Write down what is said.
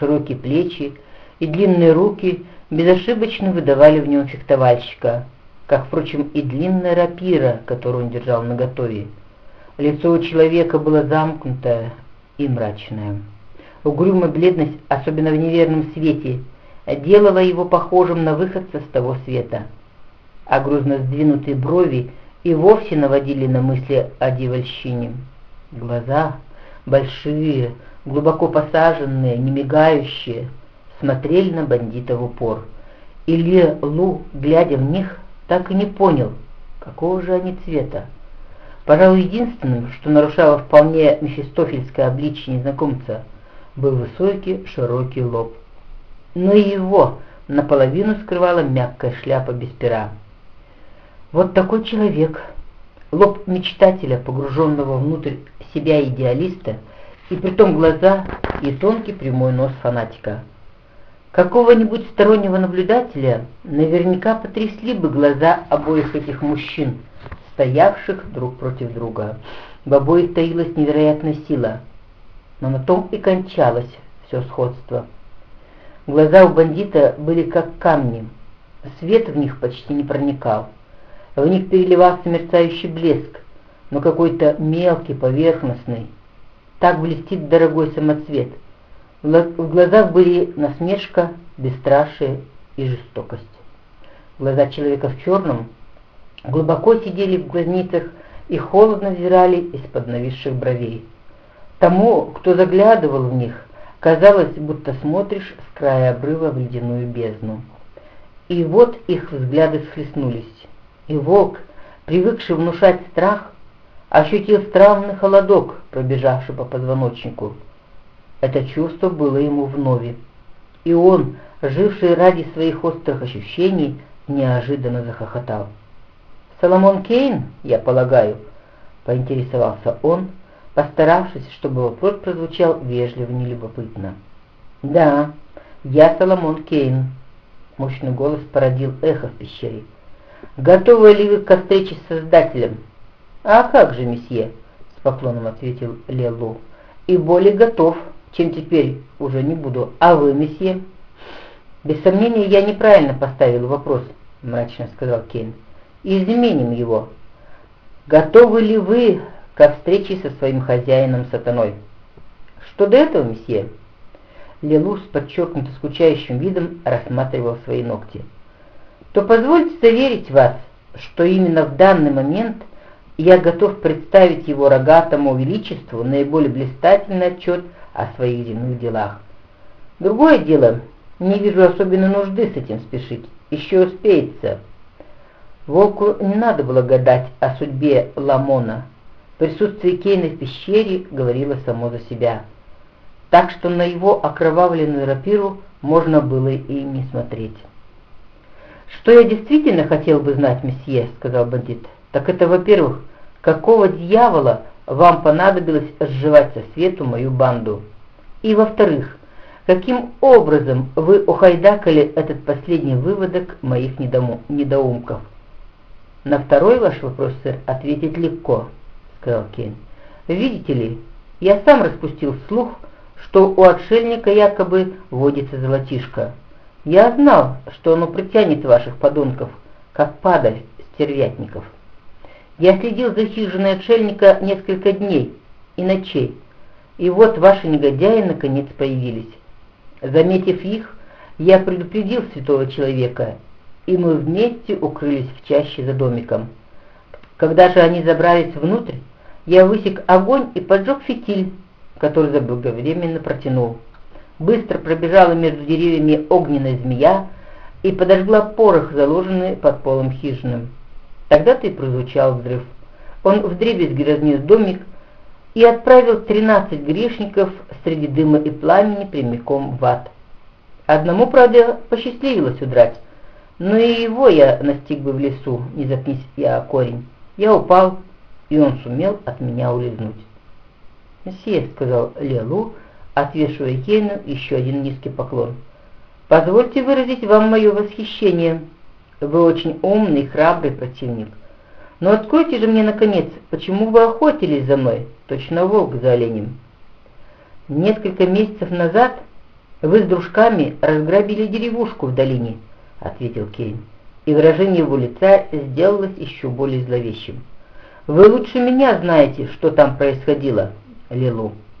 широкие плечи и длинные руки безошибочно выдавали в нем фехтовальщика, как, впрочем, и длинная рапира, которую он держал наготове. Лицо у человека было замкнутое и мрачное. Угрюмая бледность, особенно в неверном свете, делала его похожим на выходца с того света, а грузно сдвинутые брови и вовсе наводили на мысли о дьявольщине. Глаза, большие, глубоко посаженные, не мигающие, смотрели на бандита в упор. Илья Лу, глядя в них, так и не понял, какого же они цвета. Пожалуй, единственным, что нарушало вполне мефистофельское обличие незнакомца, был высокий широкий лоб. Но и его наполовину скрывала мягкая шляпа без пера. Вот такой человек, лоб мечтателя, погруженного внутрь себя идеалиста, и притом глаза и тонкий прямой нос фанатика. Какого-нибудь стороннего наблюдателя наверняка потрясли бы глаза обоих этих мужчин, стоявших друг против друга. В обоих таилась невероятная сила, но на том и кончалось все сходство. Глаза у бандита были как камни, свет в них почти не проникал. В них переливался мерцающий блеск, но какой-то мелкий, поверхностный. Так блестит дорогой самоцвет. В глазах были насмешка, бесстрашие и жестокость. Глаза человека в черном глубоко сидели в глазницах и холодно взирали из-под нависших бровей. Тому, кто заглядывал в них, казалось, будто смотришь с края обрыва в ледяную бездну. И вот их взгляды схлестнулись, и волк, привыкший внушать страх, ощутил странный холодок, пробежавший по позвоночнику. Это чувство было ему вновь, и он, живший ради своих острых ощущений, неожиданно захохотал. «Соломон Кейн, я полагаю?» — поинтересовался он, постаравшись, чтобы вопрос прозвучал вежливо нелюбопытно. «Да, я Соломон Кейн», — мощный голос породил эхо в пещере. «Готовы ли вы к встрече с Создателем?» «А как же, месье?» — с поклоном ответил Лелу. «И более готов, чем теперь уже не буду. А вы, месье?» «Без сомнения, я неправильно поставил вопрос», — мрачно сказал Кейн. «Изменим его. Готовы ли вы ко встрече со своим хозяином сатаной?» «Что до этого, месье?» Лелу с подчеркнуто скучающим видом рассматривал свои ногти. «То позвольте заверить вас, что именно в данный момент я готов представить его рогатому величеству наиболее блистательный отчет о своих земных делах. Другое дело, не вижу особенной нужды с этим спешить, еще успеется. Волку не надо было гадать о судьбе Ламона. Присутствие Кейна в пещере говорило само за себя. Так что на его окровавленную рапиру можно было и не смотреть. «Что я действительно хотел бы знать, месье», — сказал бандит, — «так это, во-первых, какого дьявола вам понадобилось сживать со свету мою банду? И, во-вторых, каким образом вы ухайдакали этот последний выводок моих недоумков? На второй ваш вопрос, сэр, ответить легко, сказал Кейн. Видите ли, я сам распустил слух, что у отшельника якобы водится золотишко. Я знал, что оно притянет ваших подонков, как падаль стервятников. Я следил за хижиной отшельника несколько дней и ночей, и вот ваши негодяи наконец появились. Заметив их, я предупредил святого человека, и мы вместе укрылись в чаще за домиком. Когда же они забрались внутрь, я высек огонь и поджег фитиль, который заблаговременно протянул. Быстро пробежала между деревьями огненная змея и подожгла порох, заложенный под полом хижины. Тогда-то и прозвучал взрыв. Он вдребезги разнес домик и отправил тринадцать грешников среди дыма и пламени прямиком в ад. Одному, правда, посчастливилось удрать, но и его я настиг бы в лесу, не запнись я корень. Я упал, и он сумел от меня улизнуть. «Месье», — сказал Лелу, отвешивая Кейну еще один низкий поклон, — «позвольте выразить вам мое восхищение». Вы очень умный храбрый противник. Но откройте же мне, наконец, почему вы охотились за мной, точно волк за оленем. Несколько месяцев назад «Вы с дружками разграбили деревушку в долине», — ответил Кейн, и выражение его лица сделалось еще более зловещим. «Вы лучше меня знаете, что там происходило, Лилу.